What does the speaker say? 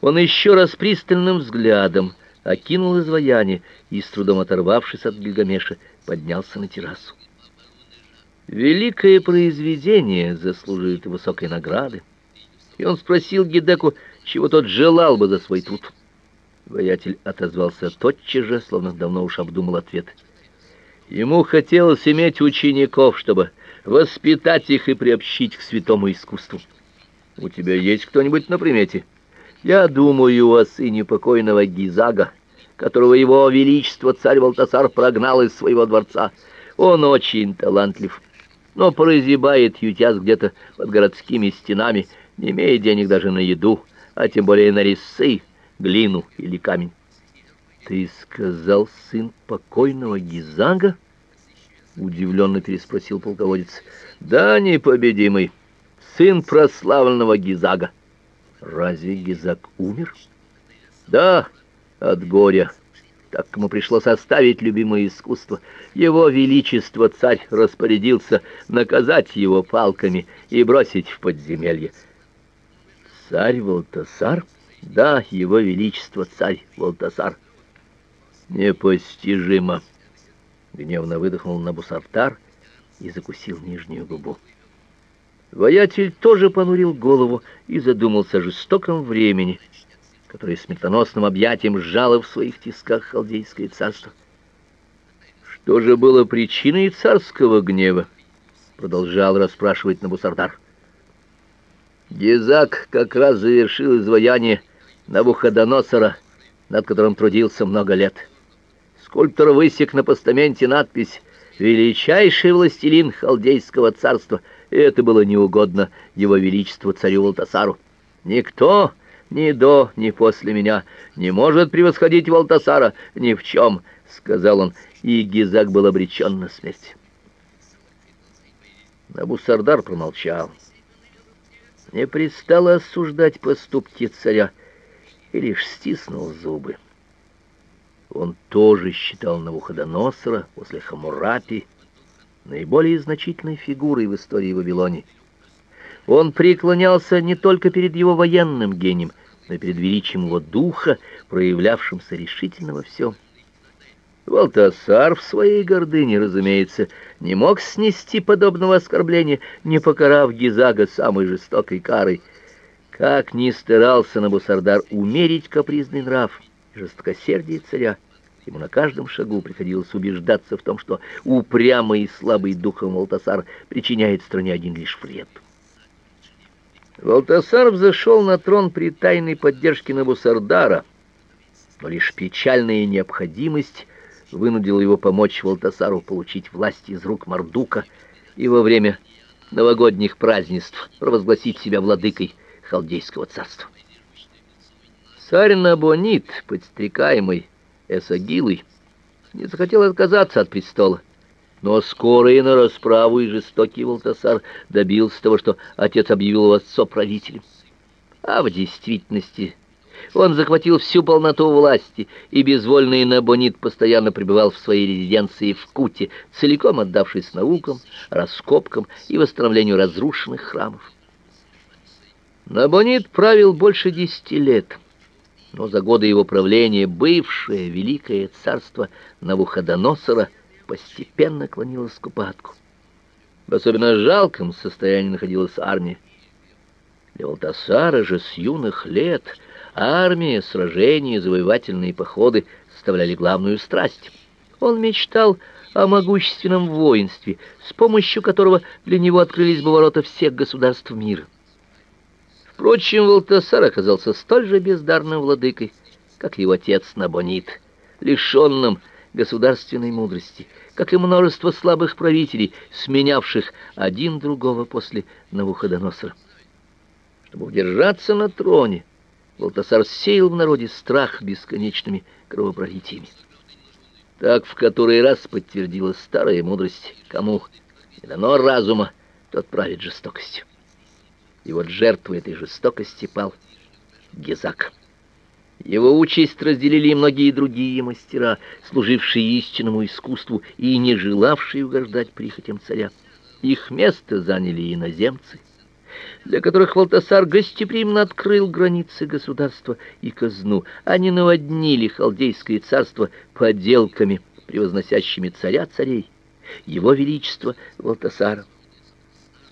Он еще раз пристальным взглядом окинул изваяние и, с трудом оторвавшись от Гильгамеша, поднялся на террасу. Великое произведение заслуживает высокой награды. И он спросил Гидеку, чего тот желал бы за свой труд. Воятель отозвался тотчас же, словно давно уж обдумал ответ. Ему хотелось иметь учеников, чтобы воспитать их и приобщить к святому искусству. У тебя есть кто-нибудь на примете? Я думаю о сыне покойного Гизага, которого его величество царь Валтасар прогнал из своего дворца. Он очень талантлив, но прозябает, ютясь где-то под городскими стенами, не имея денег даже на еду, а тем более на резцы, глину или камень. Ты сказал сын покойного Гизага? удивленно переспросил полководец. Да, непобедимый, сын прославленного Гизага. Разве Гизак умер? Да, от горя. Так ему пришлось оставить любимое искусство. Его величество царь распорядился наказать его палками и бросить в подземелье. Царь Волтасар? Да, его величество царь Волтасар. Непостижимо. Гневно выдохнул Набусартар и закусил нижнюю губу. Воятель тоже понурил голову и задумался о жестоком времени, которое смертоносным объятием сжало в своих тисках халдейское царство. Что же было причиной царского гнева? продолжал расспрашивать Набусардар. Гизак как раз завершил изваяние Навуходоносора, над которым трудился много лет. Скульптор высек на постаменте надпись «Величайший властелин халдейского царства», это было неугодно его величеству царю Валтасару. Никто ни до, ни после меня не может превосходить Валтасара ни в чем, сказал он, и Гизак был обречен на смерть. Набусардар промолчал. Не пристало осуждать поступки царя, и лишь стиснул зубы. Он тоже считал Навуходоносора после Хамурапи наиболее значительной фигурой в истории Вавилонии. Он преклонялся не только перед его военным гением, но и перед величием его духа, проявлявшимся решительно во всем. Валтасар в своей гордыне, разумеется, не мог снести подобного оскорбления, не покарав Гизага самой жестокой карой. Как ни старался Набусардар умерить капризный нрав, жестокосердие царя. Ему на каждом шагу приходилось убеждаться в том, что упрямый и слабый духом Валтасар причиняет стране один лишь вред. Валтасар взошел на трон при тайной поддержке Набусардара, но лишь печальная необходимость вынудила его помочь Валтасару получить власть из рук Мардука и во время новогодних празднеств провозгласить себя владыкой халдейского царства. Царь Набонид, подстрекаемый Эсагилой, не захотел отказаться от престола. Но скоро и на расправу и жестокий Валтасар добился того, что отец объявил его соправителем. А в действительности он захватил всю полноту власти, и безвольный Набонид постоянно пребывал в своей резиденции в Куте, целиком отдавшись наукам, раскопкам и восстановлению разрушенных храмов. Набонид правил больше десяти лет но за годы его правления бывшее великое царство Навуходоносора постепенно клонилось к упадку. В особенно жалком состоянии находилась армия. Для Валтасара же с юных лет армия, сражения, завоевательные походы составляли главную страсть. Он мечтал о могущественном воинстве, с помощью которого для него открылись бы ворота всех государств мира. Впрочем, Валтасар оказался столь же бездарным владыкой, как его отец Набонид, лишенным государственной мудрости, как и множество слабых правителей, сменявших один другого после Навуходоносора. Чтобы удержаться на троне, Валтасар сеял в народе страх бесконечными кровопролитиями. Так в который раз подтвердилась старая мудрость, кому не дано разума, тот правит жестокостью. И вот жертвой этой жестокости пал Гезак. Его участь разделили и многие другие мастера, служившие истинному искусству и не желавшие угождать прихотям царя. Их место заняли иноземцы, для которых Валтасар гостеприимно открыл границы государства и казну, они наводнили халдейское царство поделками, превозносящими царя царей, его величество Валтасара.